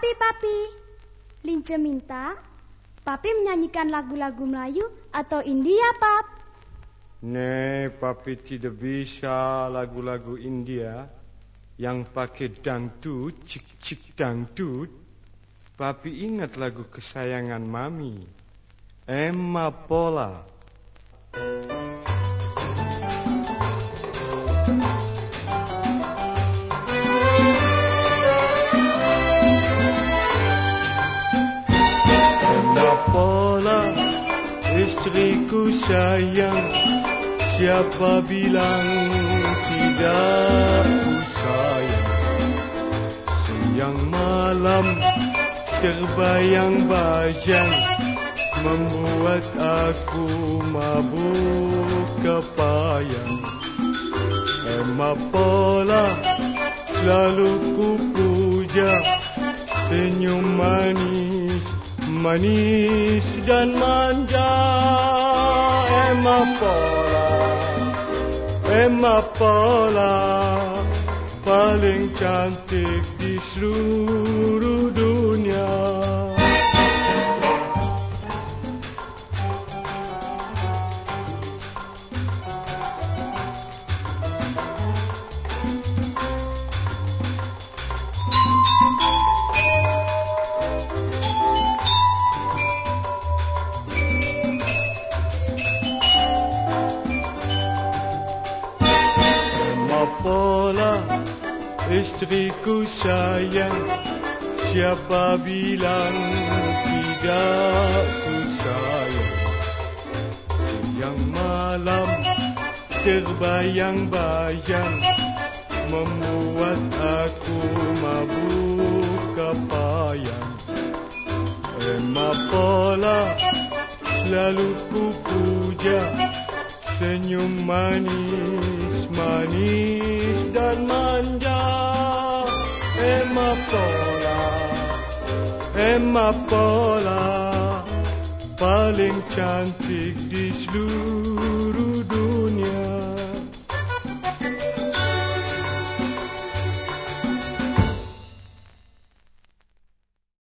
Papi, papi. Lince minta papi menyanyikan lagu-lagu Melayu atau India, pap. Nee, papi tidak bisa lagu-lagu India yang pakai dangdut, cik-cik dangdut. Papi ingat lagu kesayangan mami, Emma Pola. Emma Pola, istriku sayang, siapa bilang tidak ku sayang? Siang malam terbayang-bayang membuat aku mabuk kepayang. Emma selalu ku puja senyum manis, manis dan manja. Emma Pola paling cantik di seluruh dunia. Emma Pola, istriku sayang, siapa bilang tidak ku sayang? Siang malam terbayang-bayang, membuat aku mabuk kepayang. Emma Pola, selalu ku puja, senyum manis, manis dan manja. Emma Pola, Emma Pola, paling cantik di seluruh.